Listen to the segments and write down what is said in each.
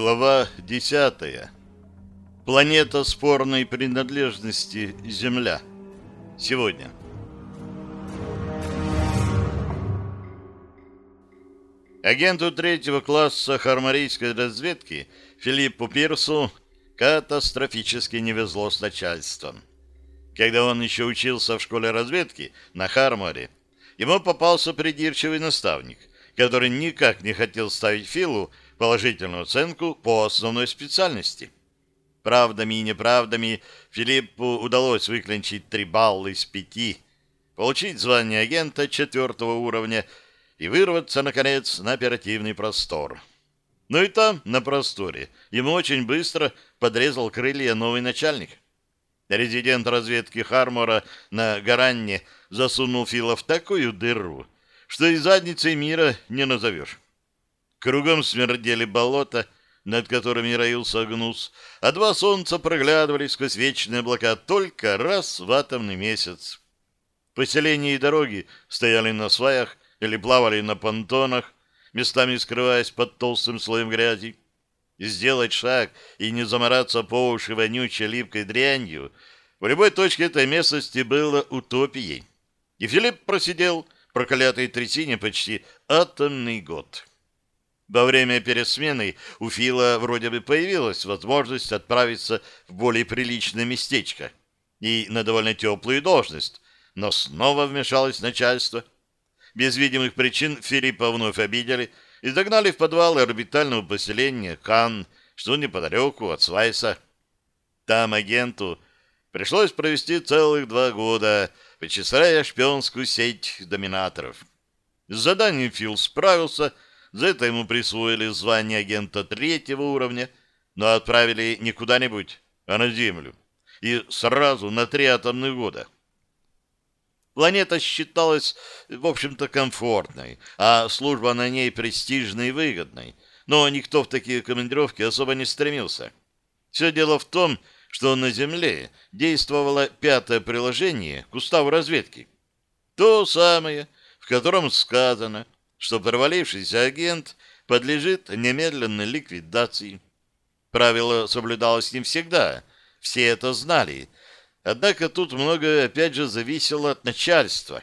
Глава 10. Планета спорной принадлежности Земля. Сегодня. Агенту третьего класса хармарийской разведки Филиппу Пирсу катастрофически не везло с начальством. Когда он еще учился в школе разведки на Харморе, ему попался придирчивый наставник, который никак не хотел ставить Филу положительную оценку по основной специальности. Правдами и неправдами Филиппу удалось выклинчить три балла из пяти, получить звание агента четвертого уровня и вырваться, наконец, на оперативный простор. Ну и там, на просторе, ему очень быстро подрезал крылья новый начальник. Резидент разведки Хармора на Гаранне засунул Фила в такую дыру, что и задницей мира не назовешь. Кругом смердели болота, над которыми роился гнус, а два солнца проглядывали сквозь вечные облака только раз в атомный месяц. Поселения и дороги стояли на сваях или плавали на понтонах, местами скрываясь под толстым слоем грязи. Сделать шаг и не замораться по уши вонючей липкой дрянью в любой точке этой местности было утопией. И Филипп просидел проклятой трясине почти атомный год. Во время пересмены у Фила вроде бы появилась возможность отправиться в более приличное местечко и на довольно теплую должность, но снова вмешалось начальство. Без видимых причин Филиппа вновь обидели и загнали в подвал орбитального поселения Кан, что неподалеку от Свайса. Там агенту пришлось провести целых два года, вычисляя шпионскую сеть доминаторов. С заданием Фил справился, за это ему присвоили звание агента третьего уровня, но отправили не куда-нибудь, а на Землю. И сразу на три атомных года. Планета считалась, в общем-то, комфортной, а служба на ней престижной и выгодной. Но никто в такие командировки особо не стремился. Все дело в том, что на Земле действовало пятое приложение к уставу разведки. То самое, в котором сказано – что провалившийся агент подлежит немедленной ликвидации. Правило соблюдалось не всегда, все это знали, однако тут многое опять же зависело от начальства.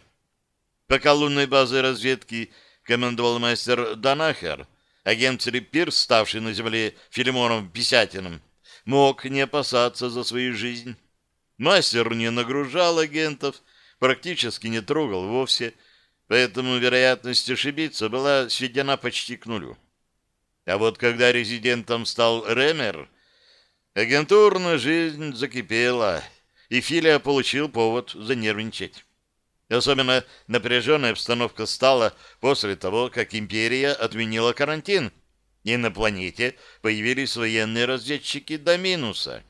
Пока лунной базой разведки командовал мастер Данахер, агент Пирс, ставший на земле Филимоном Писятиным, мог не опасаться за свою жизнь. Мастер не нагружал агентов, практически не трогал вовсе, поэтому вероятность ошибиться была сведена почти к нулю. А вот когда резидентом стал Ремер, агентурная жизнь закипела, и Филия получил повод занервничать. Особенно напряженная обстановка стала после того, как империя отменила карантин, и на планете появились военные разведчики до минуса.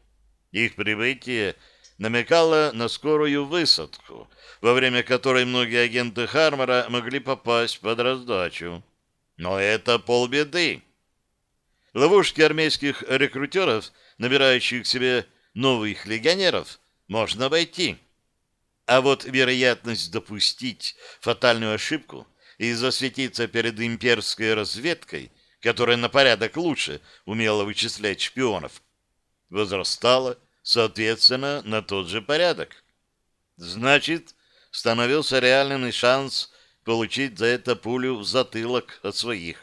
Их прибытие намекало на скорую высадку, во время которой многие агенты Хармора могли попасть под раздачу. Но это полбеды. Ловушки армейских рекрутеров, набирающих себе новых легионеров, можно обойти. А вот вероятность допустить фатальную ошибку и засветиться перед имперской разведкой, которая на порядок лучше умела вычислять шпионов, возрастала соответственно, на тот же порядок. Значит, становился реальным шанс получить за это пулю в затылок от своих.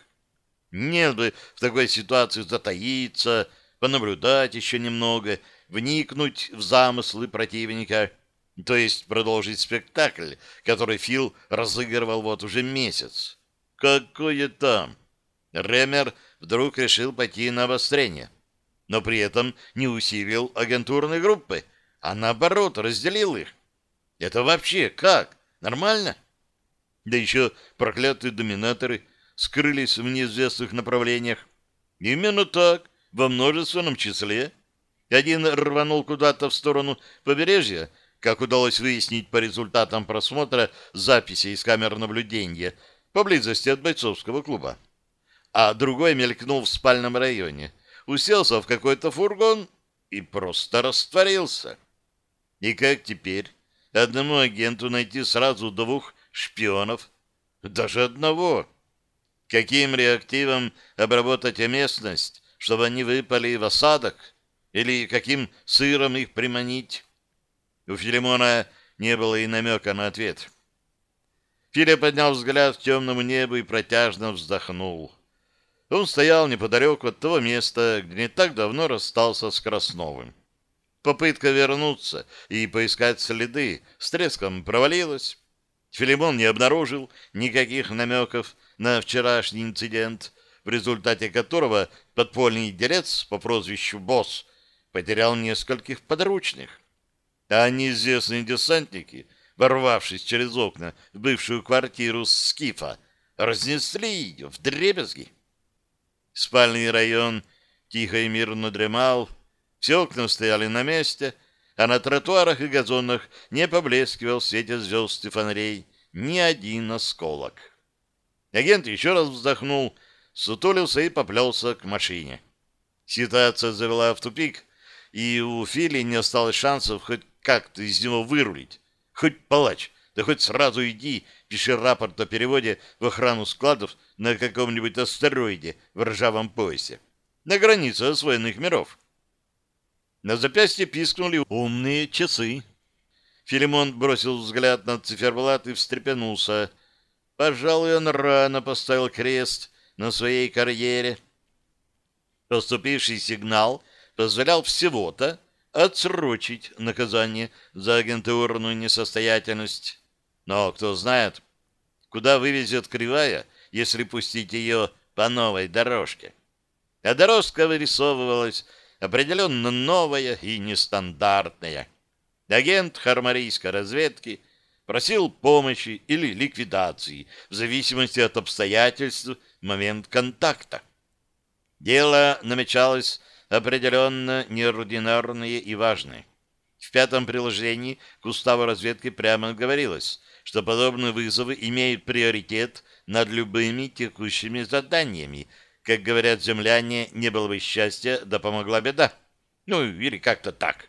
Нет бы в такой ситуации затаиться, понаблюдать еще немного, вникнуть в замыслы противника, то есть продолжить спектакль, который Фил разыгрывал вот уже месяц. Какое там? Ремер вдруг решил пойти на обострение но при этом не усилил агентурные группы, а наоборот разделил их. Это вообще как? Нормально? Да еще проклятые доминаторы скрылись в неизвестных направлениях. Именно так, во множественном числе. Один рванул куда-то в сторону побережья, как удалось выяснить по результатам просмотра записей из камер наблюдения поблизости от бойцовского клуба. А другой мелькнул в спальном районе — уселся в какой-то фургон и просто растворился. И как теперь одному агенту найти сразу двух шпионов? Даже одного. Каким реактивом обработать местность, чтобы они выпали в осадок, или каким сыром их приманить? У Филимона не было и намека на ответ. Филя поднял взгляд к темному небу и протяжно вздохнул. Он стоял неподалеку от того места, где не так давно расстался с Красновым. Попытка вернуться и поискать следы с треском провалилась. Филимон не обнаружил никаких намеков на вчерашний инцидент, в результате которого подпольный делец по прозвищу Босс потерял нескольких подручных. А неизвестные десантники, ворвавшись через окна в бывшую квартиру Скифа, разнесли ее в дребезги. Спальный район тихо и мирно дремал, все окна стояли на месте, а на тротуарах и газонах не поблескивал в свете звезд и фонарей ни один осколок. Агент еще раз вздохнул, сутулился и поплелся к машине. Ситуация завела в тупик, и у Фили не осталось шансов хоть как-то из него вырулить. Хоть палач, да хоть сразу иди, пиши рапорт о переводе в охрану складов на каком-нибудь астероиде в ржавом поясе. На границе освоенных миров. На запястье пискнули умные часы. Филимон бросил взгляд на циферблат и встрепенулся. Пожалуй, он рано поставил крест на своей карьере. Поступивший сигнал позволял всего-то отсрочить наказание за агентурную несостоятельность. Но кто знает, куда вывезет кривая, если пустить ее по новой дорожке. А дорожка вырисовывалась определенно новая и нестандартная. Агент хармарийской разведки просил помощи или ликвидации в зависимости от обстоятельств в момент контакта. Дело намечалось определенно неординарные и важные. В пятом приложении к уставу разведки прямо говорилось, что подобные вызовы имеют приоритет над любыми текущими заданиями. Как говорят земляне, не было бы счастья, да помогла беда. Ну, или как-то так.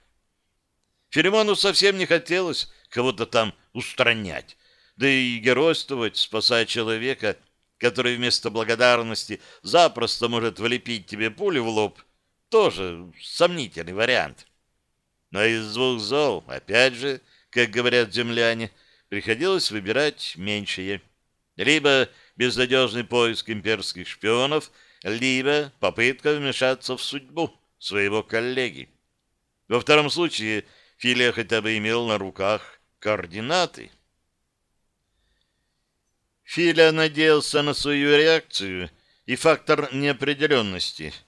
Филимону совсем не хотелось кого-то там устранять, да и геройствовать, спасая человека, который вместо благодарности запросто может влепить тебе пулю в лоб, тоже сомнительный вариант. Но из двух зол, опять же, как говорят земляне, приходилось выбирать меньшее. Либо безнадежный поиск имперских шпионов, либо попытка вмешаться в судьбу своего коллеги. Во втором случае Филия хотя бы имел на руках координаты. Филя надеялся на свою реакцию и фактор неопределенности —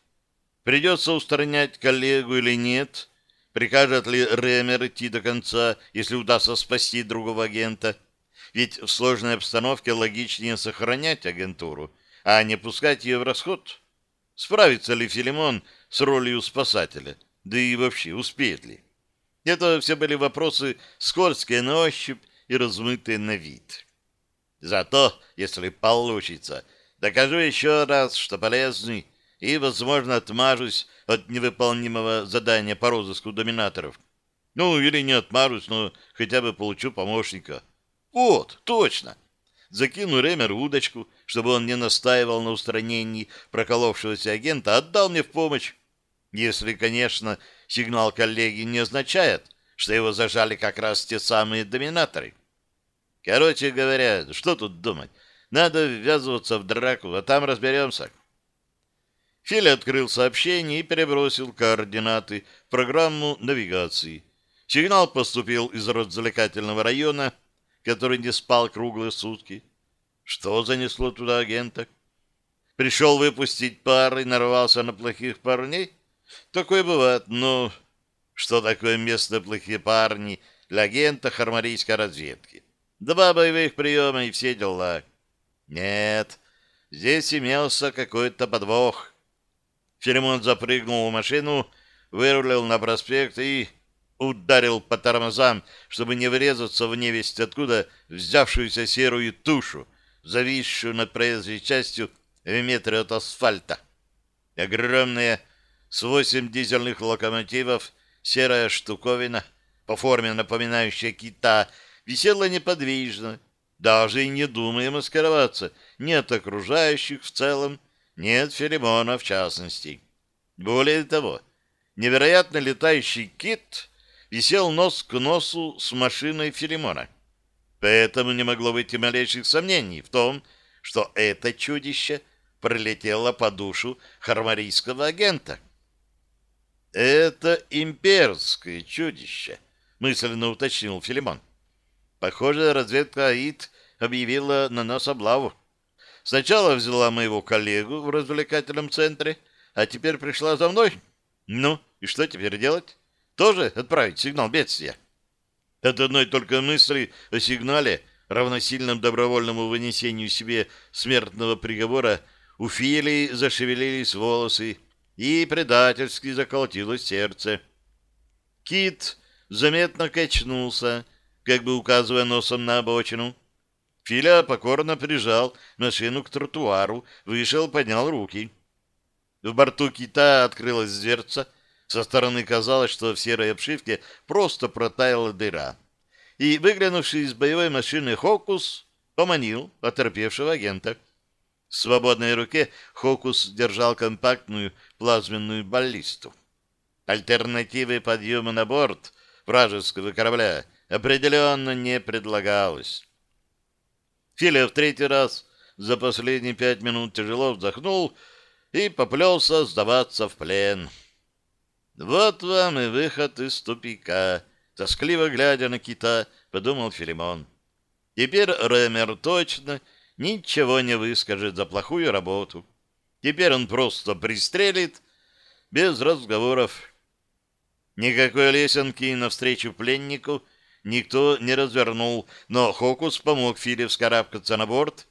Придется устранять коллегу или нет? Прикажет ли Ремер идти до конца, если удастся спасти другого агента? Ведь в сложной обстановке логичнее сохранять агентуру, а не пускать ее в расход. Справится ли Филимон с ролью спасателя? Да и вообще, успеет ли? Это все были вопросы скользкие на ощупь и размытые на вид. Зато, если получится, докажу еще раз, что полезный и, возможно, отмажусь от невыполнимого задания по розыску доминаторов. Ну, или не отмажусь, но хотя бы получу помощника. Вот, точно. Закину Ремер удочку, чтобы он не настаивал на устранении проколовшегося агента, отдал мне в помощь. Если, конечно, сигнал коллеги не означает, что его зажали как раз те самые доминаторы. Короче говоря, что тут думать? Надо ввязываться в драку, а там разберемся. Филя открыл сообщение и перебросил координаты в программу навигации. Сигнал поступил из развлекательного района, который не спал круглые сутки. Что занесло туда агента? Пришел выпустить пары, нарвался на плохих парней? Такое бывает, но что такое место плохие парни для агента хармарийской разведки? Два боевых приема и все дела. Нет, здесь имелся какой-то подвох. Филимон запрыгнул в машину, вырулил на проспект и ударил по тормозам, чтобы не врезаться в невесть откуда взявшуюся серую тушу, зависшую над проезжей частью в метре от асфальта. Огромная, с восемь дизельных локомотивов, серая штуковина, по форме напоминающая кита, висела неподвижно, даже и не думая маскироваться ни от окружающих в целом, нет Филимона в частности. Более того, невероятно летающий кит висел нос к носу с машиной Филимона. Поэтому не могло быть и малейших сомнений в том, что это чудище пролетело по душу хармарийского агента. «Это имперское чудище», — мысленно уточнил Филимон. «Похоже, разведка АИД объявила на нас облаву. Сначала взяла моего коллегу в развлекательном центре, а теперь пришла за мной. Ну, и что теперь делать? Тоже отправить сигнал бедствия? От одной только мысли о сигнале, равносильном добровольному вынесению себе смертного приговора, у Филии зашевелились волосы и предательски заколотилось сердце. Кит заметно качнулся, как бы указывая носом на обочину. Филя покорно прижал машину к тротуару, вышел, поднял руки. В борту кита открылась дверца. Со стороны казалось, что в серой обшивке просто протаяла дыра. И, выглянувший из боевой машины Хокус, поманил оторпевшего агента. В свободной руке Хокус держал компактную плазменную баллисту. Альтернативы подъема на борт вражеского корабля определенно не предлагалось. Филя в третий раз за последние пять минут тяжело вздохнул и поплелся сдаваться в плен. «Вот вам и выход из тупика», — тоскливо глядя на кита, подумал Филимон. «Теперь Ремер точно ничего не выскажет за плохую работу. Теперь он просто пристрелит без разговоров». Никакой лесенки навстречу пленнику — никто не развернул, но Хокус помог Филе вскарабкаться на борт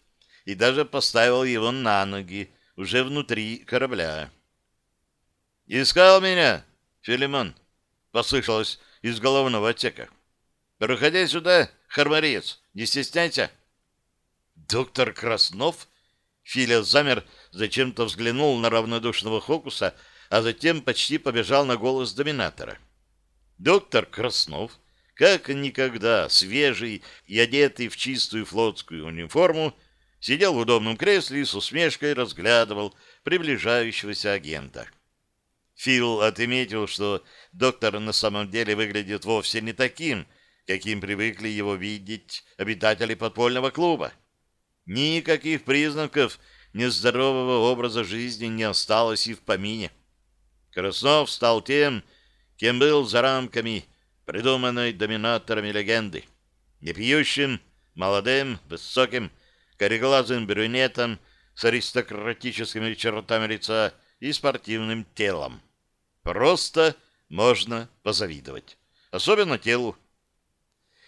и даже поставил его на ноги, уже внутри корабля. «Искал меня, Филимон?» — послышалось из головного отсека. «Проходи сюда, хармарец, не стесняйся». «Доктор Краснов?» Филя замер, зачем-то взглянул на равнодушного Хокуса, а затем почти побежал на голос доминатора. «Доктор Краснов?» Как никогда свежий и одетый в чистую флотскую униформу, сидел в удобном кресле и с усмешкой разглядывал приближающегося агента. Фил отметил, что доктор на самом деле выглядит вовсе не таким, каким привыкли его видеть обитатели подпольного клуба. Никаких признаков нездорового образа жизни не осталось и в помине. Краснов стал тем, кем был за рамками придуманной доминаторами легенды. Непьющим, молодым, высоким, кореглазым брюнетом с аристократическими чертами лица и спортивным телом. Просто можно позавидовать. Особенно телу.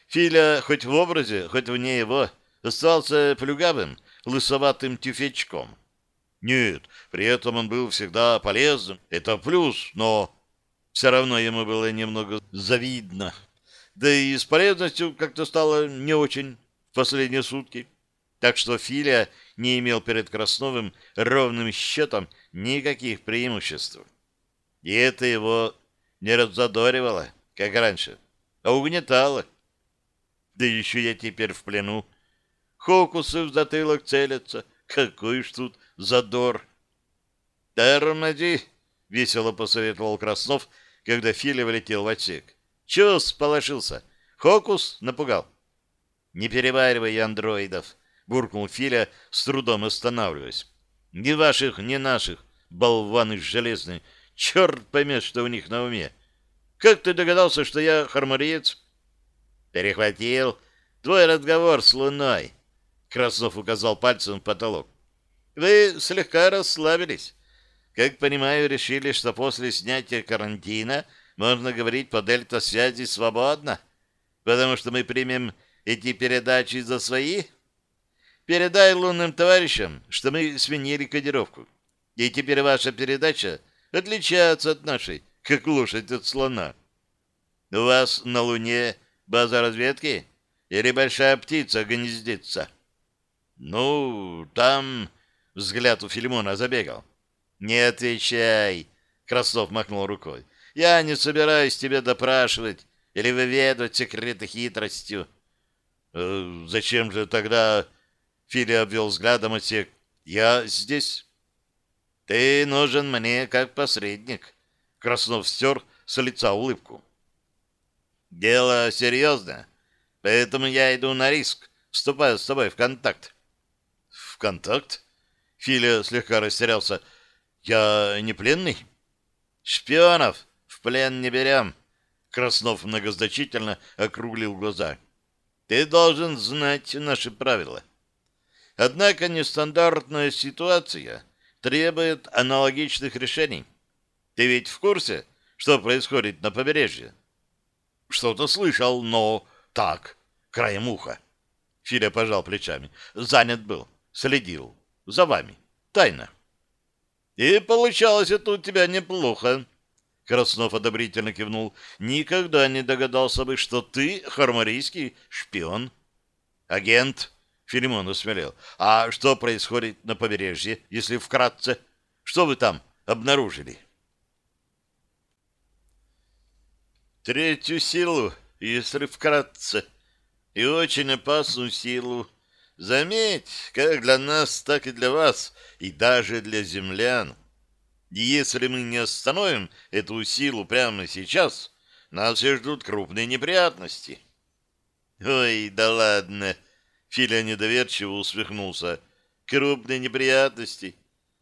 Филя хоть в образе, хоть вне его, остался плюгавым, лысоватым тюфячком. Нет, при этом он был всегда полезным. Это плюс, но все равно ему было немного завидно. Да и с полезностью как-то стало не очень в последние сутки. Так что Филя не имел перед Красновым ровным счетом никаких преимуществ. И это его не раззадоривало, как раньше, а угнетало. Да еще я теперь в плену. Хокусы в затылок целятся. Какой ж тут задор! «Тормози!» — весело посоветовал Краснов, когда Филя влетел в отсек. Чего сполошился? Хокус напугал. Не переваривай андроидов, буркнул Филя, с трудом останавливаясь. Ни ваших, ни наших, болваны железные. Черт поймет, что у них на уме. Как ты догадался, что я хармариец? Перехватил твой разговор с Луной. Краснов указал пальцем в потолок. Вы слегка расслабились. Как понимаю, решили, что после снятия карантина можно говорить по дельта-связи свободно, потому что мы примем эти передачи за свои? Передай лунным товарищам, что мы сменили кодировку. И теперь ваша передача отличается от нашей, как лошадь от слона. У вас на Луне база разведки или большая птица гнездится? Ну, там взгляд у Филимона забегал. «Не отвечай!» — Краснов махнул рукой. «Я не собираюсь тебя допрашивать или выведывать секреты хитростью». «Э, «Зачем же тогда...» — Фили обвел взглядом отсек. «Я здесь». Ты нужен мне как посредник. Краснов стер с лица улыбку. Дело серьезное, поэтому я иду на риск, вступаю с тобой в контакт. В контакт? Филя слегка растерялся. Я не пленный? Шпионов в плен не берем. Краснов многозначительно округлил глаза. Ты должен знать наши правила. Однако нестандартная ситуация требует аналогичных решений. Ты ведь в курсе, что происходит на побережье? Что-то слышал, но так, краем уха. Филя пожал плечами. Занят был, следил. За вами. Тайно. И получалось это у тебя неплохо. Краснов одобрительно кивнул. Никогда не догадался бы, что ты хармарийский шпион. Агент, Филимон усмелел. А что происходит на побережье, если вкратце? Что вы там обнаружили? Третью силу, если вкратце, и очень опасную силу. Заметь, как для нас, так и для вас, и даже для землян. И если мы не остановим эту силу прямо сейчас, нас все ждут крупные неприятности. Ой, да ладно, Филя недоверчиво усмехнулся. Крупные неприятности.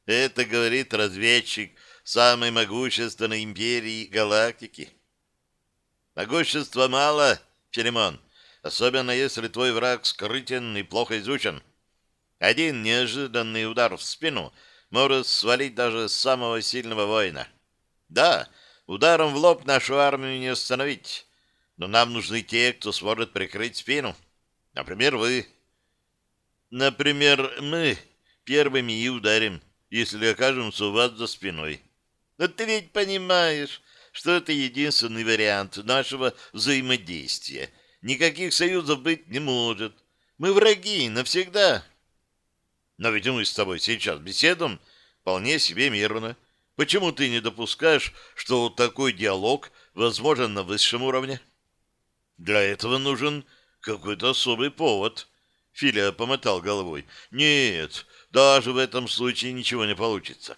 Это говорит разведчик самой могущественной империи галактики. Могущества мало, Филимон, особенно если твой враг скрытен и плохо изучен. Один неожиданный удар в спину — может свалить даже самого сильного воина. Да, ударом в лоб нашу армию не остановить, но нам нужны те, кто сможет прикрыть спину. Например, вы. Например, мы первыми и ударим, если окажемся у вас за спиной. Но ты ведь понимаешь, что это единственный вариант нашего взаимодействия. Никаких союзов быть не может. Мы враги навсегда. Но ведь мы с тобой сейчас беседуем вполне себе мирно. Почему ты не допускаешь, что такой диалог возможен на высшем уровне? Для этого нужен какой-то особый повод. Филя помотал головой. Нет, даже в этом случае ничего не получится.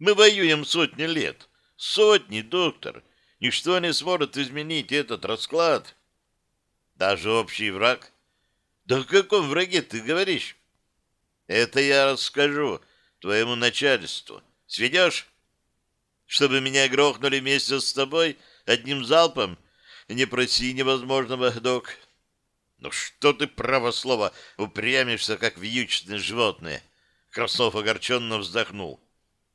Мы воюем сотни лет. Сотни, доктор. Ничто не сможет изменить этот расклад. Даже общий враг? Да о каком враге ты говоришь? Это я расскажу твоему начальству. Сведешь? Чтобы меня грохнули вместе с тобой одним залпом? Не проси невозможного, док. Ну что ты, право слово, упрямишься, как вьючное животное? Краснов огорченно вздохнул.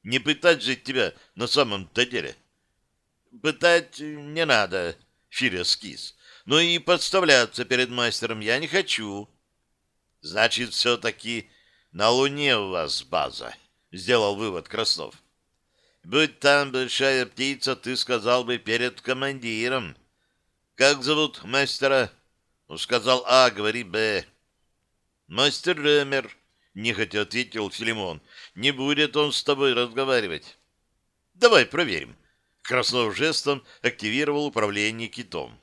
Не пытать же тебя на самом-то деле. Пытать не надо, Филя скис. Но и подставляться перед мастером я не хочу. Значит, все-таки на Луне у вас база, сделал вывод Краснов. Будь там большая птица, ты сказал бы перед командиром. Как зовут мастера? Ну, сказал А, говори Б. Мастер Ремер, нехотя ответил Филимон. Не будет он с тобой разговаривать. Давай проверим. Краснов жестом активировал управление китом.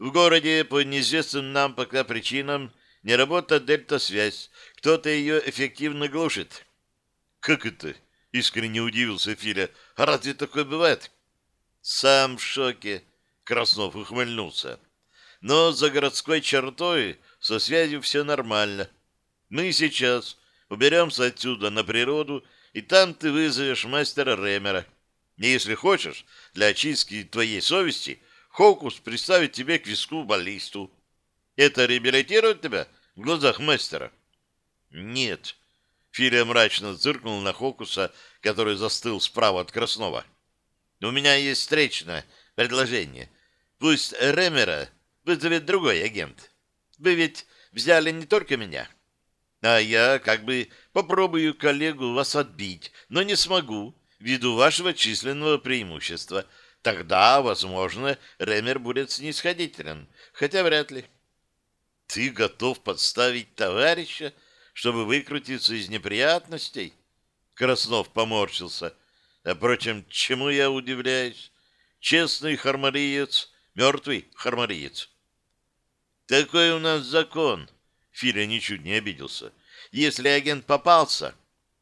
В городе по неизвестным нам пока причинам не работает дельта-связь. Кто-то ее эффективно глушит. Как это? Искренне удивился Филя. А разве такое бывает? Сам в шоке. Краснов ухмыльнулся. Но за городской чертой со связью все нормально. Мы сейчас уберемся отсюда на природу, и там ты вызовешь мастера Ремера. Если хочешь, для очистки твоей совести, Хокус приставит тебе к виску баллисту. Это реабилитирует тебя в глазах мастера? Нет. Филия мрачно зыркнул на Хокуса, который застыл справа от Краснова. У меня есть встречное предложение. Пусть Ремера вызовет другой агент. Вы ведь взяли не только меня. А я как бы попробую коллегу вас отбить, но не смогу, ввиду вашего численного преимущества. Тогда, возможно, Ремер будет снисходителен, хотя вряд ли. Ты готов подставить товарища, чтобы выкрутиться из неприятностей? Краснов поморщился. А, впрочем, чему я удивляюсь? Честный хармариец, мертвый хармариец. Такой у нас закон. Филя ничуть не обиделся. Если агент попался,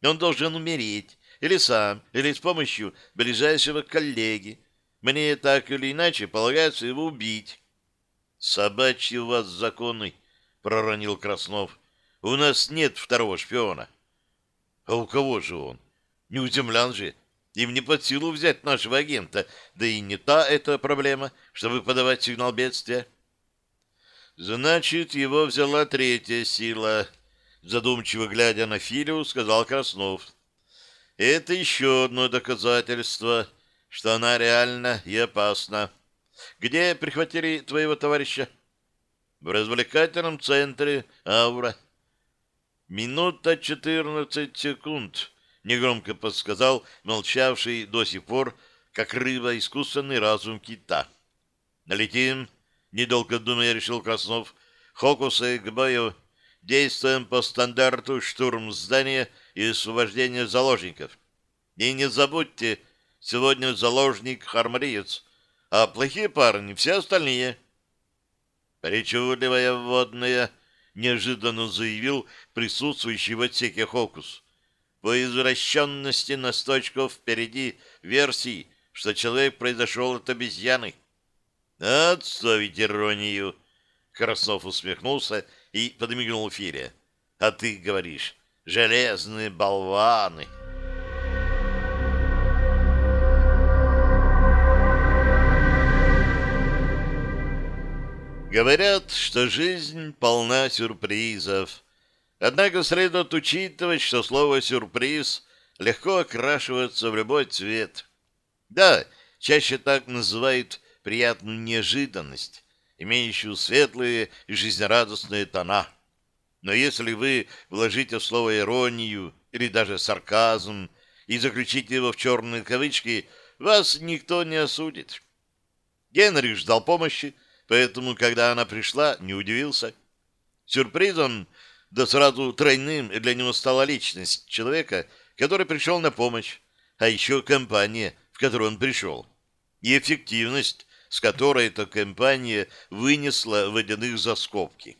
он должен умереть, Или сам, или с помощью ближайшего коллеги. Мне так или иначе полагается его убить. — Собачьи у вас законы, — проронил Краснов. — У нас нет второго шпиона. — А у кого же он? Не у землян же. Им не под силу взять нашего агента, да и не та эта проблема, чтобы подавать сигнал бедствия. Значит, его взяла третья сила, задумчиво глядя на Филю, сказал Краснов. Это еще одно доказательство, что она реальна и опасна. Где прихватили твоего товарища? В развлекательном центре Аура. Минута четырнадцать секунд, негромко подсказал молчавший до сих пор, как рыба, искусственный разум кита. Налетим, недолго думая, решил Краснов. Хокусы к бою. Действуем по стандарту штурм здания и освобождение заложников. И не забудьте, сегодня заложник хармариец, а плохие парни все остальные. Причудливая вводная, неожиданно заявил присутствующий в отсеке Хокус. По извращенности настойчиков впереди версии, что человек произошел от обезьяны. Отставить иронию. Краснов усмехнулся и подмигнул Фире. А ты говоришь, железные болваны. Говорят, что жизнь полна сюрпризов. Однако следует учитывать, что слово «сюрприз» легко окрашивается в любой цвет. Да, чаще так называют приятную неожиданность, имеющую светлые и жизнерадостные тона. Но если вы вложите в слово иронию или даже сарказм и заключите его в черные кавычки, вас никто не осудит. Генри ждал помощи, поэтому, когда она пришла, не удивился. Сюрпризом, да сразу тройным для него стала личность человека, который пришел на помощь, а еще компания, в которую он пришел, и эффективность, с которой эта компания вынесла водяных за скобки.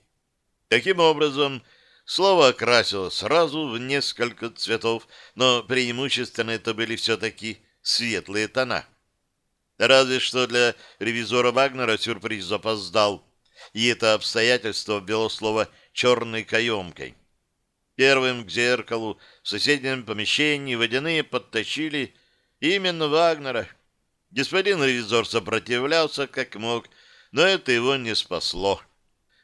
Таким образом, слово окрасило сразу в несколько цветов, но преимущественно это были все-таки светлые тона. Разве что для ревизора Вагнера сюрприз запоздал, и это обстоятельство ввело слово «черной каемкой». Первым к зеркалу в соседнем помещении водяные подтащили именно Вагнера, Господин ревизор сопротивлялся как мог, но это его не спасло.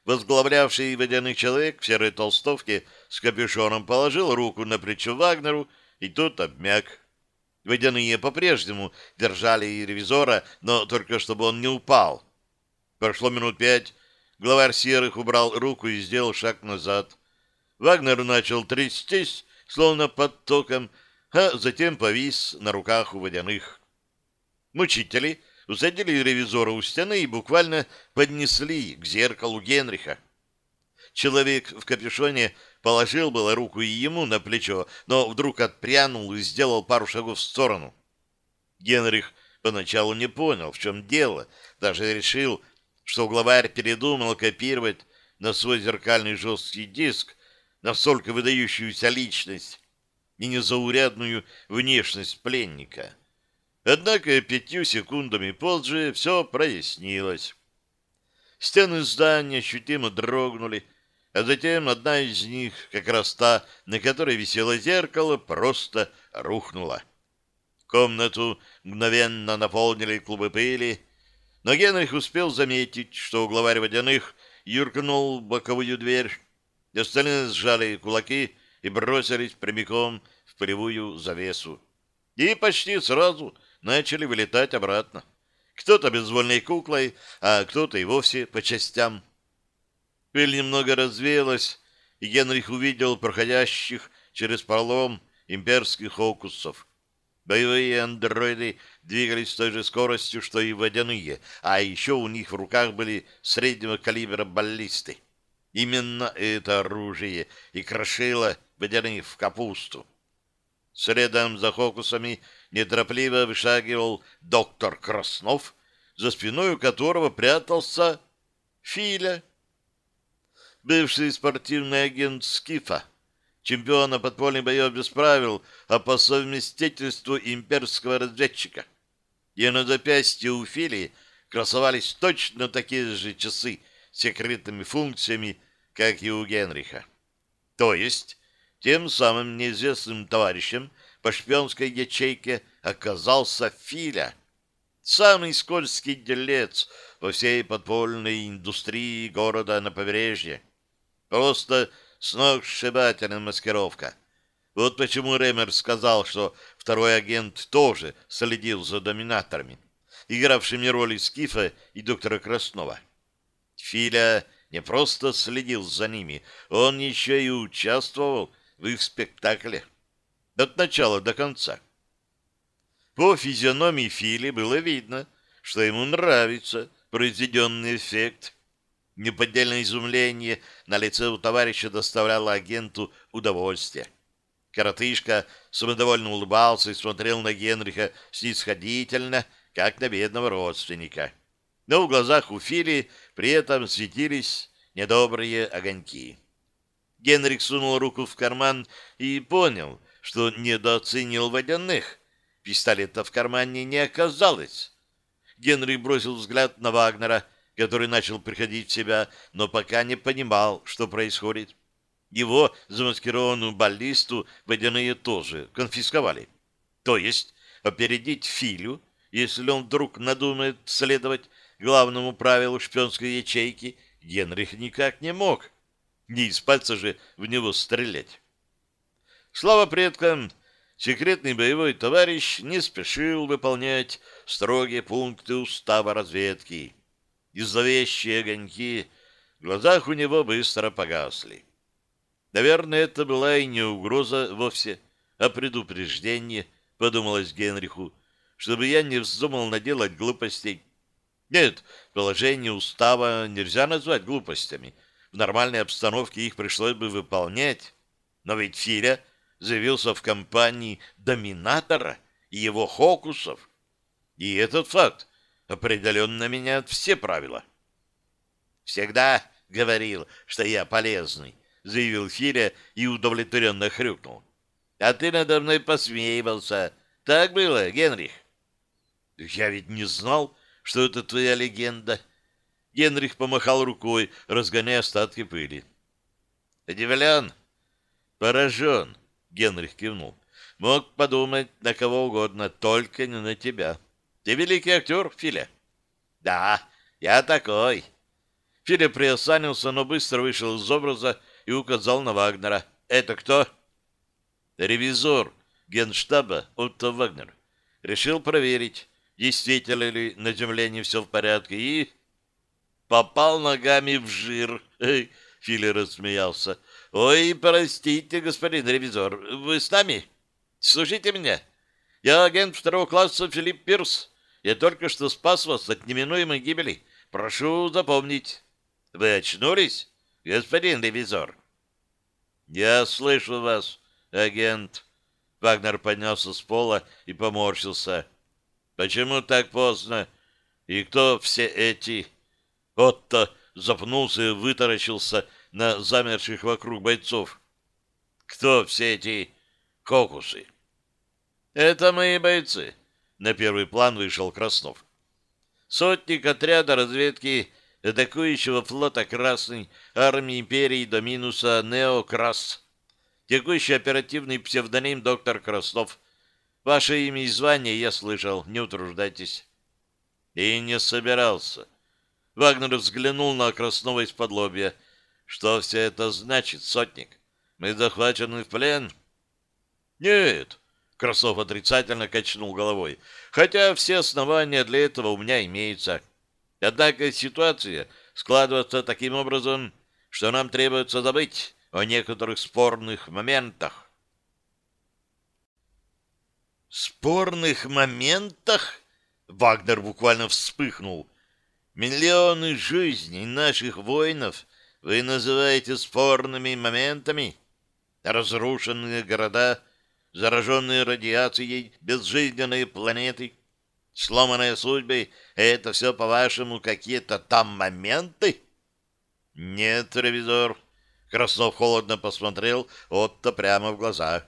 Возглавлявший водяных человек в серой толстовке с капюшоном положил руку на плечо Вагнеру, и тот обмяк. Водяные по-прежнему держали и ревизора, но только чтобы он не упал. Прошло минут пять, главарь серых убрал руку и сделал шаг назад. Вагнер начал трястись, словно под током, а затем повис на руках у водяных. Мучители усадили ревизора у стены и буквально поднесли к зеркалу Генриха. Человек в капюшоне положил было руку и ему на плечо, но вдруг отпрянул и сделал пару шагов в сторону. Генрих поначалу не понял, в чем дело, даже решил, что главарь передумал копировать на свой зеркальный жесткий диск настолько выдающуюся личность и незаурядную внешность пленника. Однако пятью секундами позже все прояснилось. Стены здания ощутимо дрогнули, а затем одна из них, как раз та, на которой висело зеркало, просто рухнула. Комнату мгновенно наполнили клубы пыли, но Генрих успел заметить, что главарь водяных юркнул в боковую дверь, и остальные сжали кулаки и бросились прямиком в пылевую завесу. И почти сразу начали вылетать обратно. Кто-то безвольной куклой, а кто-то и вовсе по частям. Пыль немного развеялась, и Генрих увидел проходящих через пролом имперских окусов. Боевые андроиды двигались с той же скоростью, что и водяные, а еще у них в руках были среднего калибра баллисты. Именно это оружие и крошило водяных в капусту. Следом за Хокусами неторопливо вышагивал доктор Краснов, за спиной у которого прятался Филя. Бывший спортивный агент Скифа, чемпиона подпольных боев без правил, а по совместительству имперского разведчика. И на запястье у Фили красовались точно такие же часы с секретными функциями, как и у Генриха. То есть, тем самым неизвестным товарищем по шпионской ячейке оказался Филя, самый скользкий делец во всей подпольной индустрии города на побережье. Просто сногсшибательная маскировка. Вот почему Ремер сказал, что второй агент тоже следил за доминаторами, игравшими роли Скифа и доктора Краснова. Филя не просто следил за ними, он еще и участвовал в их спектакле. От начала до конца. По физиономии Фили было видно, что ему нравится произведенный эффект. Неподдельное изумление на лице у товарища доставляло агенту удовольствие. Коротышка самодовольно улыбался и смотрел на Генриха снисходительно, как на бедного родственника. Но в глазах у Фили при этом светились недобрые огоньки. Генрих сунул руку в карман и понял, что недооценил водяных. Пистолета в кармане не оказалось. Генрих бросил взгляд на Вагнера, который начал приходить в себя, но пока не понимал, что происходит. Его замаскированную баллисту водяные тоже конфисковали. То есть опередить Филю, если он вдруг надумает следовать главному правилу шпионской ячейки, Генрих никак не мог. Не из пальца же в него стрелять. Слава предкам! Секретный боевой товарищ не спешил выполнять строгие пункты устава разведки. И зловещие огоньки в глазах у него быстро погасли. Наверное, это была и не угроза вовсе, а предупреждение, подумалось Генриху, чтобы я не вздумал наделать глупостей. Нет, положение устава нельзя назвать глупостями. В нормальной обстановке их пришлось бы выполнять. Но ведь Филя заявился в компании доминатора и его хокусов. И этот факт определенно меняет все правила. «Всегда говорил, что я полезный», — заявил Филя и удовлетворенно хрюкнул. «А ты надо мной посмеивался. Так было, Генрих?» «Я ведь не знал, что это твоя легенда». Генрих помахал рукой, разгоняя остатки пыли. «Удивлен?» «Поражен», Генрих кивнул. Мог подумать на кого угодно, только не на тебя. Ты великий актер, Филя? Да, я такой. Филя приосанился, но быстро вышел из образа и указал на Вагнера. Это кто? Ревизор генштаба Отто Вагнер. Решил проверить, действительно ли на земле не все в порядке, и... Попал ногами в жир. Филя рассмеялся. «Ой, простите, господин ревизор, вы с нами? Слушайте меня. Я агент второго класса Филипп Пирс. Я только что спас вас от неминуемой гибели. Прошу запомнить. Вы очнулись, господин ревизор?» «Я слышу вас, агент». Вагнер поднялся с пола и поморщился. «Почему так поздно? И кто все эти?» Отто запнулся и вытаращился на замерших вокруг бойцов. Кто все эти кокусы? Это мои бойцы. На первый план вышел Краснов. Сотник отряда разведки атакующего флота Красной армии империи до минуса Неокрас. Текущий оперативный псевдоним доктор Краснов. Ваше имя и звание я слышал, не утруждайтесь. И не собирался. Вагнер взглянул на Краснова из-под лобья. Что все это значит, сотник? Мы захвачены в плен? Нет, Красов отрицательно качнул головой. Хотя все основания для этого у меня имеются. Однако ситуация складывается таким образом, что нам требуется забыть о некоторых спорных моментах. Спорных моментах? Вагнер буквально вспыхнул. Миллионы жизней наших воинов вы называете спорными моментами? Разрушенные города, зараженные радиацией, безжизненные планеты, сломанные судьбы — это все, по-вашему, какие-то там моменты? Нет, ревизор, Краснов холодно посмотрел Отто прямо в глаза.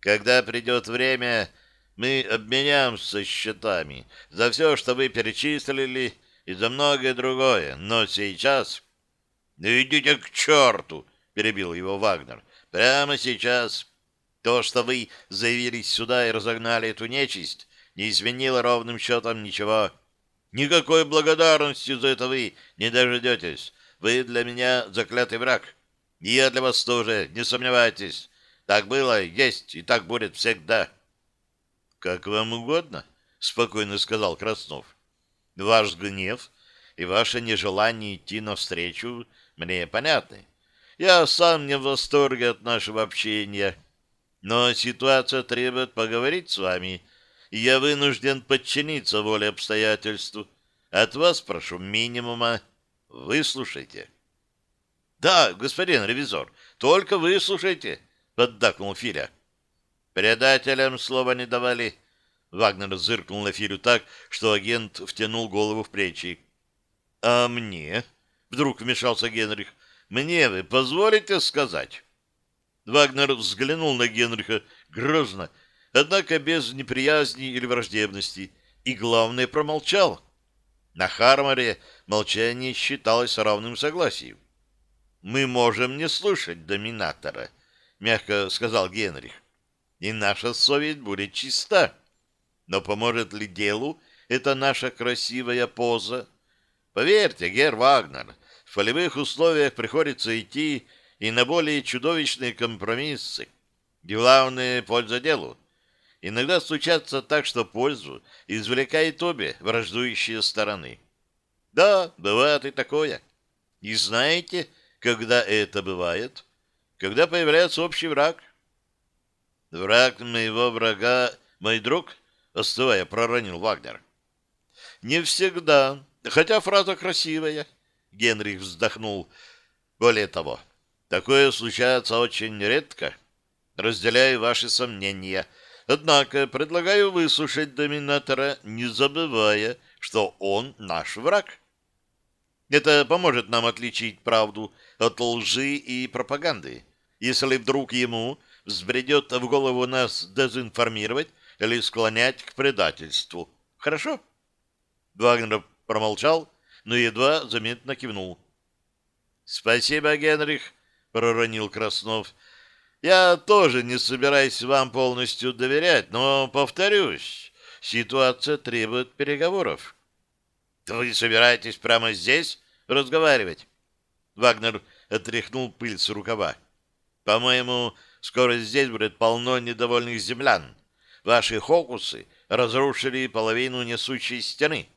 Когда придет время, мы обменяемся счетами за все, что вы перечислили, и за многое другое. Но сейчас... — идите к черту! — перебил его Вагнер. — Прямо сейчас. То, что вы заявились сюда и разогнали эту нечисть, не изменило ровным счетом ничего. Никакой благодарности за это вы не дождетесь. Вы для меня заклятый враг. И я для вас тоже, не сомневайтесь. Так было, есть и так будет всегда. — Как вам угодно, — спокойно сказал Краснов. — Ваш гнев и ваше нежелание идти навстречу мне понятны. Я сам не в восторге от нашего общения, но ситуация требует поговорить с вами, и я вынужден подчиниться воле обстоятельств. От вас прошу минимума. Выслушайте. — Да, господин ревизор, только выслушайте, — поддакнул Филя. — Предателям слова не давали. Вагнер зыркнул на Филю так, что агент втянул голову в плечи. — А мне? — вдруг вмешался Генрих. — Мне вы позволите сказать? Вагнер взглянул на Генриха грозно, однако без неприязни или враждебности, и, главное, промолчал. На Хармаре молчание считалось равным согласием. «Мы можем не слушать доминатора», — мягко сказал Генрих, «и наша совесть будет чиста. Но поможет ли делу эта наша красивая поза? Поверьте, Гер Вагнер, в полевых условиях приходится идти и на более чудовищные компромиссы. Главное — польза делу. Иногда случается так, что пользу извлекает обе враждующие стороны. Да, бывает и такое. И знаете, когда это бывает? Когда появляется общий враг. Враг моего врага — мой друг, остывая, проронил Вагнер. Не всегда, хотя фраза красивая. Генрих вздохнул. Более того, такое случается очень редко. Разделяю ваши сомнения. Однако предлагаю выслушать доминатора, не забывая, что он наш враг. Это поможет нам отличить правду от лжи и пропаганды. Если вдруг ему взбредет в голову нас дезинформировать или склонять к предательству. Хорошо? Вагнер промолчал, но едва заметно кивнул. «Спасибо, Генрих», — проронил Краснов. «Я тоже не собираюсь вам полностью доверять, но, повторюсь, ситуация требует переговоров». «Вы собираетесь прямо здесь разговаривать?» Вагнер отряхнул пыль с рукава. «По-моему, скоро здесь будет полно недовольных землян. Ваши хокусы разрушили половину несущей стены».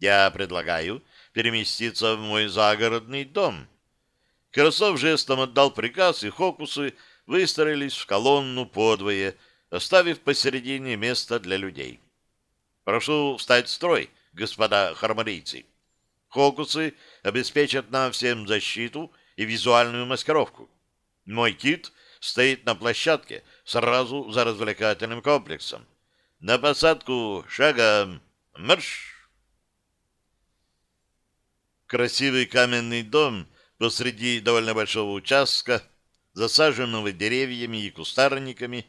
Я предлагаю переместиться в мой загородный дом. Красов жестом отдал приказ, и хокусы выстроились в колонну подвое, оставив посередине место для людей. Прошу встать в строй, господа хармарийцы. Хокусы обеспечат нам всем защиту и визуальную маскировку. Мой кит стоит на площадке сразу за развлекательным комплексом. На посадку шагом марш! Красивый каменный дом посреди довольно большого участка, засаженного деревьями и кустарниками,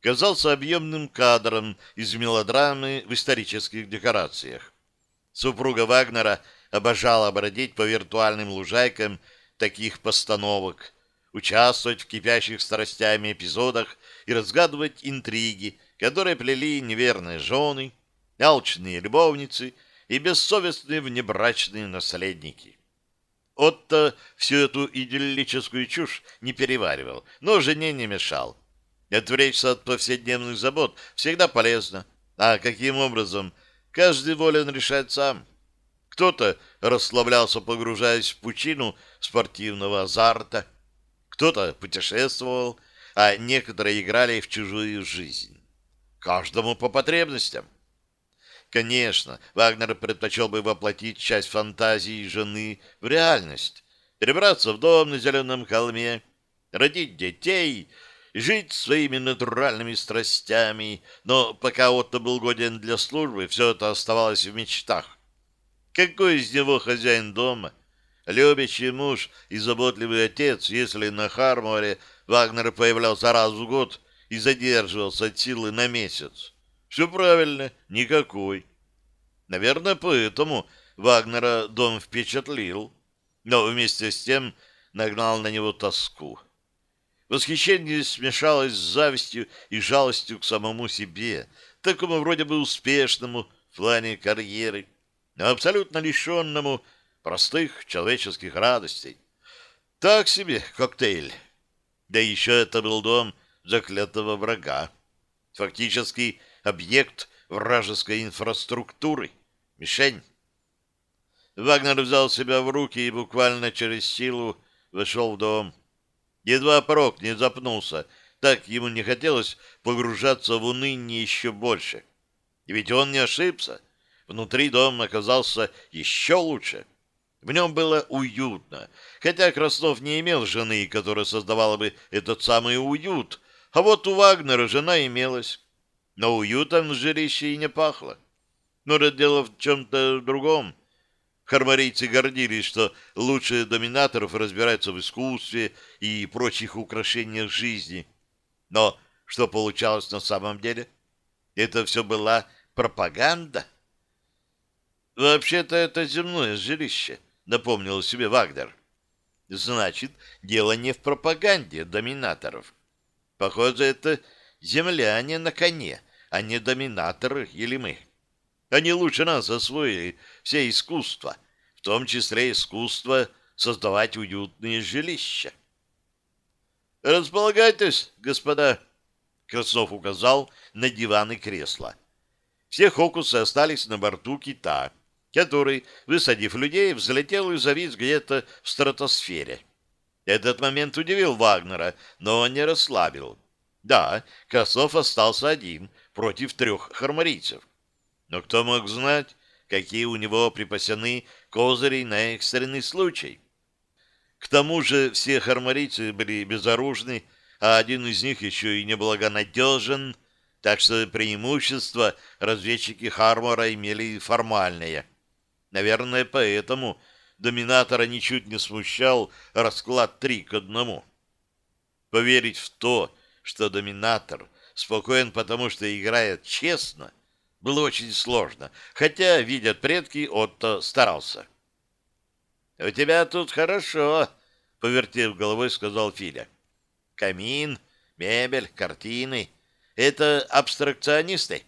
казался объемным кадром из мелодрамы в исторических декорациях. Супруга Вагнера обожала бродить по виртуальным лужайкам таких постановок, участвовать в кипящих страстями эпизодах и разгадывать интриги, которые плели неверные жены, алчные любовницы — и бессовестные внебрачные наследники. Отто всю эту идиллическую чушь не переваривал, но жене не мешал. Отвлечься от повседневных забот всегда полезно, а каким образом каждый волен решать сам. Кто-то расслаблялся, погружаясь в пучину спортивного азарта, кто-то путешествовал, а некоторые играли в чужую жизнь. Каждому по потребностям. Конечно, Вагнер предпочел бы воплотить часть фантазии жены в реальность, перебраться в дом на зеленом холме, родить детей, жить своими натуральными страстями, но пока Отто был годен для службы, все это оставалось в мечтах. Какой из него хозяин дома? Любящий муж и заботливый отец, если на Харморе Вагнер появлялся раз в год и задерживался от силы на месяц. Все правильно, никакой. Наверное, поэтому Вагнера дом впечатлил, но вместе с тем нагнал на него тоску. Восхищение смешалось с завистью и жалостью к самому себе, такому вроде бы успешному в плане карьеры, но абсолютно лишенному простых человеческих радостей. Так себе коктейль. Да еще это был дом заклятого врага. Фактически объект вражеской инфраструктуры. Мишень. Вагнер взял себя в руки и буквально через силу вошел в дом. Едва порог не запнулся, так ему не хотелось погружаться в уныние еще больше. И ведь он не ошибся. Внутри дом оказался еще лучше. В нем было уютно, хотя Краснов не имел жены, которая создавала бы этот самый уют, а вот у Вагнера жена имелась. Но уютом в жилище и не пахло. Но дело в чем-то другом. Хармарийцы гордились, что лучшие доминаторов разбираются в искусстве и прочих украшениях жизни. Но что получалось на самом деле? Это все была пропаганда. Вообще-то это земное жилище, напомнил себе Вагнер. Значит, дело не в пропаганде доминаторов. Похоже, это земляне на коне, а не доминаторы или мы. Они лучше нас освоили все искусства, в том числе искусство создавать уютные жилища. «Располагайтесь, господа!» Краснов указал на диван и кресло. Все хокусы остались на борту кита, который, высадив людей, взлетел и завис где-то в стратосфере. Этот момент удивил Вагнера, но не расслабил. Да, Краснов остался один против трех хармарийцев. Но кто мог знать, какие у него припасены козыри на экстренный случай? К тому же все хармарийцы были безоружны, а один из них еще и неблагонадежен, так что преимущество разведчики Хармора имели формальное. Наверное, поэтому доминатора ничуть не смущал расклад три к одному. Поверить в то, что доминатор спокоен потому, что играет честно – было очень сложно, хотя, видят предки, Отто старался. — У тебя тут хорошо, — повертев головой, сказал Филя. — Камин, мебель, картины — это абстракционисты?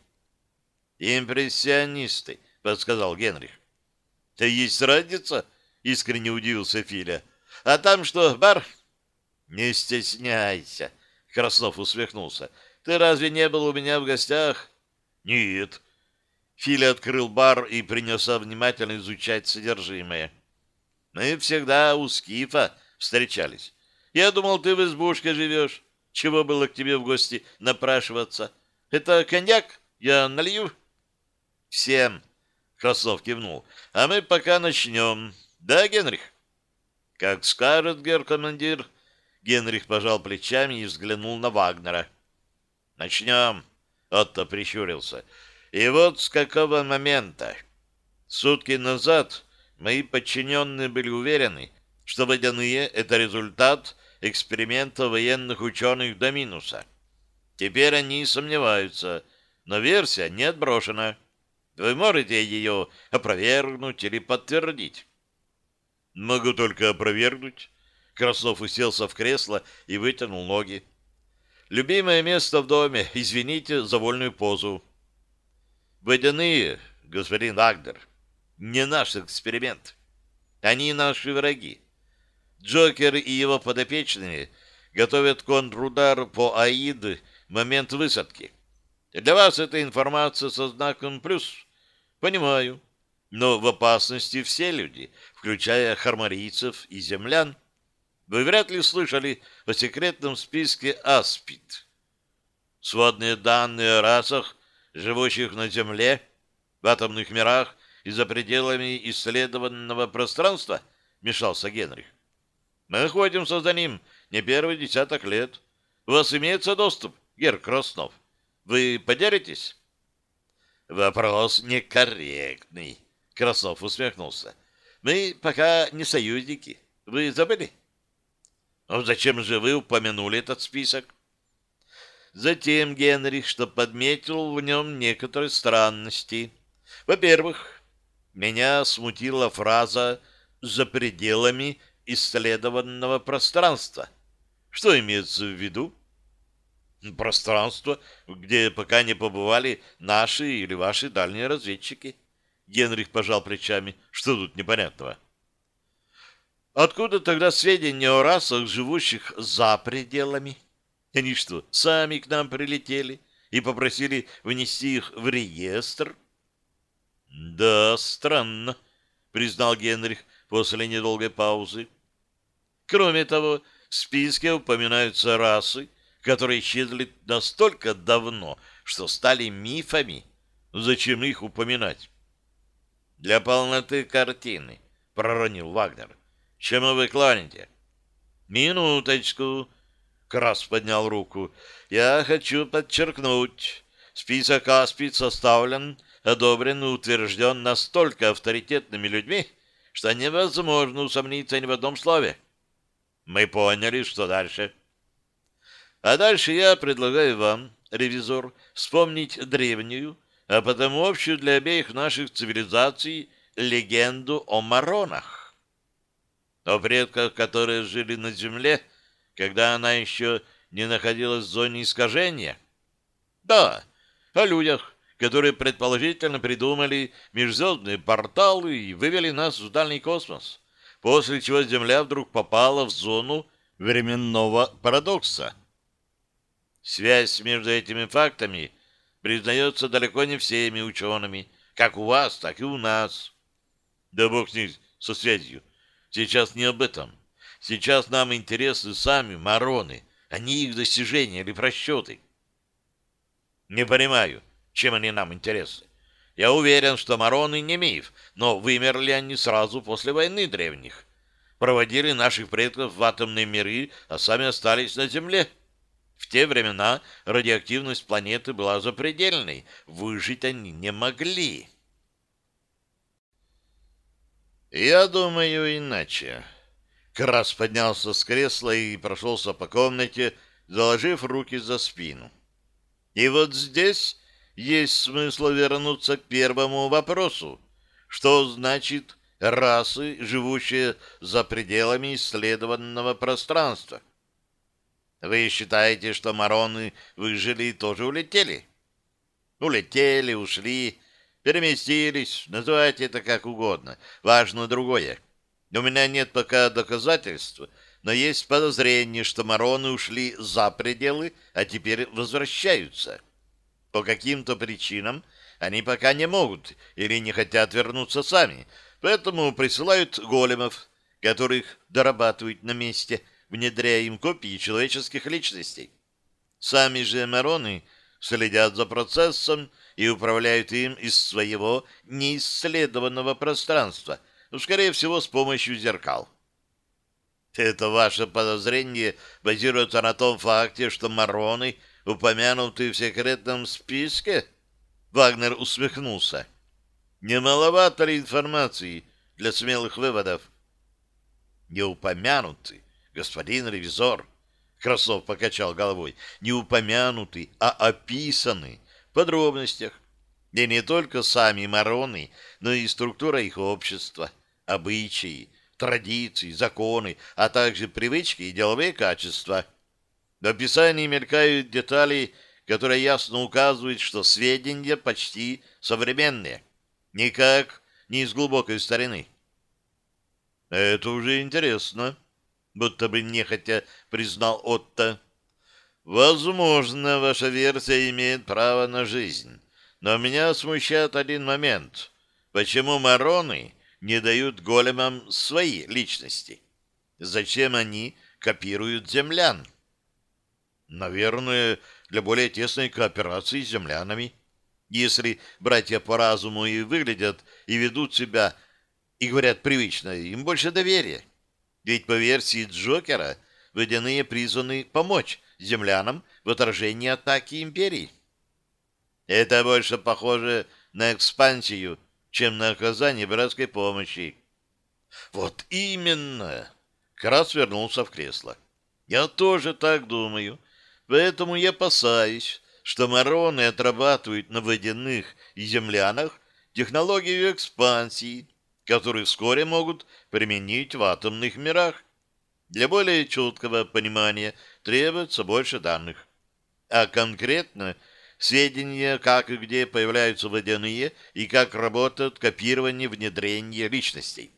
— Импрессионисты, — подсказал Генрих. — Да есть разница? — искренне удивился Филя. — А там что, бар? — Не стесняйся, — Краснов усмехнулся. — Ты разве не был у меня в гостях? — Нет, Филя открыл бар и принялся внимательно изучать содержимое. Мы всегда у Скифа встречались. Я думал, ты в избушке живешь. Чего было к тебе в гости напрашиваться? Это коньяк? Я налью? Всем. Краснов кивнул. А мы пока начнем. Да, Генрих? Как скажет гер-командир. Генрих пожал плечами и взглянул на Вагнера. Начнем. Отто прищурился. И вот с какого момента. Сутки назад мои подчиненные были уверены, что водяные — это результат эксперимента военных ученых до минуса. Теперь они сомневаются, но версия не отброшена. Вы можете ее опровергнуть или подтвердить? Могу только опровергнуть. Краснов уселся в кресло и вытянул ноги. Любимое место в доме, извините за вольную позу. Водяные, господин Вагнер, не наш эксперимент. Они наши враги. Джокер и его подопечные готовят контрудар по АИД момент высадки. Для вас эта информация со знаком «плюс». Понимаю. Но в опасности все люди, включая хармарийцев и землян. Вы вряд ли слышали о секретном списке АСПИД. Сводные данные о расах живущих на Земле, в атомных мирах и за пределами исследованного пространства, мешался Генрих. Мы охотимся за ним не первый десяток лет. У вас имеется доступ, Гер Краснов? Вы поделитесь? Вопрос некорректный, Краснов усмехнулся. Мы пока не союзники. Вы забыли? А зачем же вы упомянули этот список? Затем, Генрих, что подметил в нем некоторые странности. Во-первых, меня смутила фраза «за пределами исследованного пространства». Что имеется в виду? Пространство, где пока не побывали наши или ваши дальние разведчики. Генрих пожал плечами. Что тут непонятного? Откуда тогда сведения о расах, живущих за пределами? Они что, сами к нам прилетели и попросили внести их в реестр? Да, странно, признал Генрих после недолгой паузы. Кроме того, в списке упоминаются расы, которые исчезли настолько давно, что стали мифами. Зачем их упоминать? Для полноты картины, проронил Вагнер. Чему вы клоните? Минуточку. Крас поднял руку. Я хочу подчеркнуть. Список Аспид составлен, одобрен и утвержден настолько авторитетными людьми, что невозможно усомниться ни в одном слове. Мы поняли, что дальше. А дальше я предлагаю вам, ревизор, вспомнить древнюю, а потому общую для обеих наших цивилизаций легенду о маронах. О предках, которые жили на Земле, когда она еще не находилась в зоне искажения. Да, о людях, которые предположительно придумали межзвездные порталы и вывели нас в дальний космос, после чего Земля вдруг попала в зону временного парадокса. Связь между этими фактами признается далеко не всеми учеными, как у вас, так и у нас. Да бог с ней, со связью. Сейчас не об этом. Сейчас нам интересны сами мароны, а не их достижения или просчеты. Не понимаю, чем они нам интересны. Я уверен, что мароны не миф, но вымерли они сразу после войны древних. Проводили наших предков в атомные миры, а сами остались на Земле. В те времена радиоактивность планеты была запредельной, выжить они не могли. Я думаю иначе. Крас поднялся с кресла и прошелся по комнате, заложив руки за спину. И вот здесь есть смысл вернуться к первому вопросу. Что значит расы, живущие за пределами исследованного пространства? Вы считаете, что мароны выжили и тоже улетели? Улетели, ушли, переместились, называйте это как угодно. Важно другое. У меня нет пока доказательств, но есть подозрение, что мароны ушли за пределы, а теперь возвращаются. По каким-то причинам они пока не могут или не хотят вернуться сами, поэтому присылают големов, которых дорабатывают на месте – внедряя им копии человеческих личностей. Сами же Мароны следят за процессом и управляют им из своего неисследованного пространства, но, скорее всего, с помощью зеркал. Это ваше подозрение базируется на том факте, что Мароны упомянуты в секретном списке? Вагнер усмехнулся. Немаловато ли информации для смелых выводов? Не упомянуты, господин ревизор, Красов покачал головой, не упомянуты, а описаны в подробностях. И не только сами мароны, но и структура их общества, обычаи, традиции, законы, а также привычки и деловые качества. В описании мелькают детали, которые ясно указывают, что сведения почти современные, никак не из глубокой старины. Это уже интересно будто бы нехотя признал Отто. Возможно, ваша версия имеет право на жизнь, но меня смущает один момент. Почему мароны не дают големам свои личности? Зачем они копируют землян? Наверное, для более тесной кооперации с землянами. Если братья по разуму и выглядят, и ведут себя, и говорят привычно, им больше доверия. Ведь по версии Джокера водяные призваны помочь землянам в отражении атаки империи. Это больше похоже на экспансию, чем на оказание братской помощи. Вот именно. Крас вернулся в кресло. Я тоже так думаю. Поэтому я опасаюсь, что мароны отрабатывают на водяных и землянах технологию экспансии, которую вскоре могут применить в атомных мирах. Для более четкого понимания требуется больше данных. А конкретно сведения, как и где появляются водяные и как работает копирование внедрение личностей.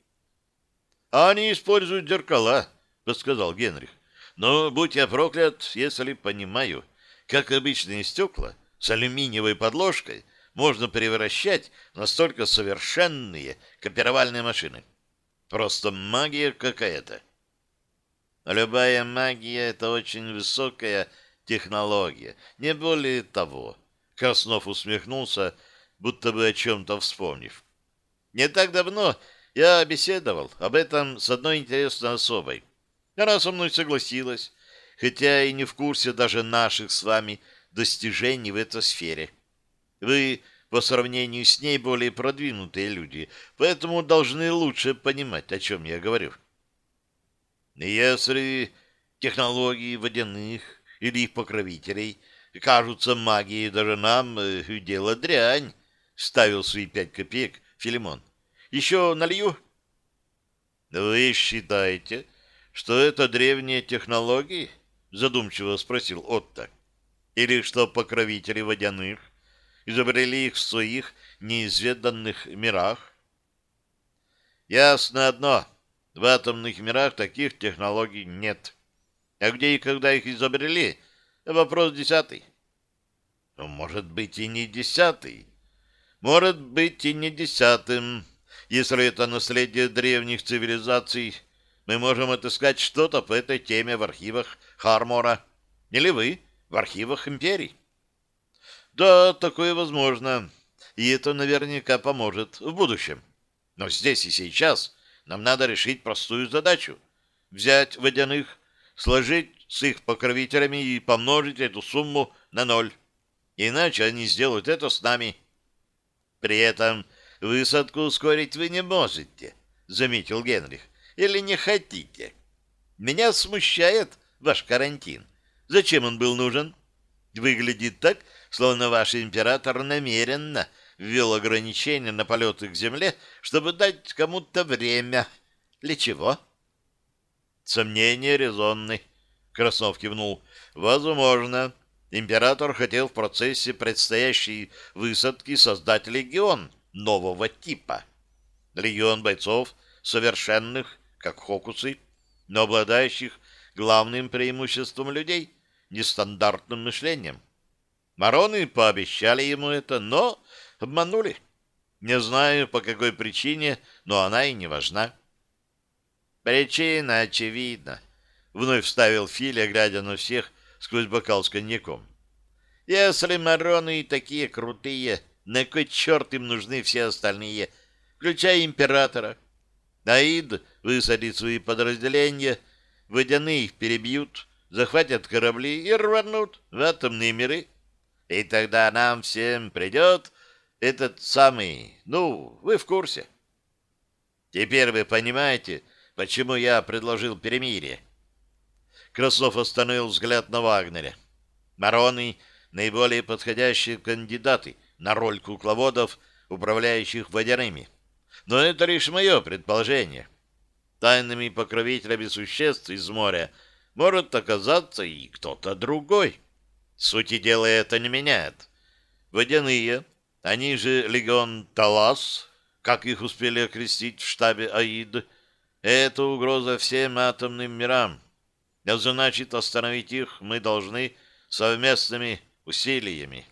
«Они используют зеркала», — подсказал Генрих. «Но, будь я проклят, если понимаю, как обычные стекла с алюминиевой подложкой можно превращать настолько совершенные копировальные машины. Просто магия какая-то». «Любая магия — это очень высокая технология, не более того». Краснов усмехнулся, будто бы о чем-то вспомнив. «Не так давно я беседовал об этом с одной интересной особой. Она со мной согласилась, хотя и не в курсе даже наших с вами достижений в этой сфере. Вы по сравнению с ней более продвинутые люди, поэтому должны лучше понимать, о чем я говорю. Если технологии водяных или их покровителей кажутся магией даже нам, э, дело дрянь, ставил свои пять копеек Филимон. Еще налью? Вы считаете, что это древние технологии? Задумчиво спросил Отто. Или что покровители водяных изобрели их в своих неизведанных мирах? Ясно одно. В атомных мирах таких технологий нет. А где и когда их изобрели, вопрос десятый. Ну, может быть, и не десятый. Может быть, и не десятым. Если это наследие древних цивилизаций, мы можем отыскать что-то по этой теме в архивах Хармора. Или вы в архивах империй. Да, такое возможно. И это наверняка поможет в будущем. Но здесь и сейчас нам надо решить простую задачу. Взять водяных, сложить с их покровителями и помножить эту сумму на ноль. Иначе они сделают это с нами. При этом Высадку ускорить вы не можете, заметил Генрих. Или не хотите? Меня смущает ваш карантин. Зачем он был нужен? Выглядит так, словно ваш император намеренно ввел ограничения на полеты к земле, чтобы дать кому-то время. Для чего? Сомнения резонны. Краснов кивнул. Возможно. Император хотел в процессе предстоящей высадки создать легион нового типа. Легион бойцов, совершенных, как хокусы, но обладающих главным преимуществом людей — нестандартным мышлением. Мароны пообещали ему это, но обманули. Не знаю, по какой причине, но она и не важна. Причина очевидна. Вновь вставил Филя, глядя на всех сквозь бокал с коньяком. Если мароны такие крутые, на кой черт им нужны все остальные, включая императора? Аид высадит свои подразделения, водяные их перебьют, захватят корабли и рванут в атомные миры. И тогда нам всем придет этот самый... Ну, вы в курсе. Теперь вы понимаете, почему я предложил перемирие. Краснов остановил взгляд на Вагнере. Мароны — наиболее подходящие кандидаты — на роль кукловодов, управляющих водяными. Но это лишь мое предположение. Тайными покровителями существ из моря может оказаться и кто-то другой. Сути дела это не меняет. Водяные, они же легион Талас, как их успели окрестить в штабе Аид, это угроза всем атомным мирам. А значит, остановить их мы должны совместными усилиями.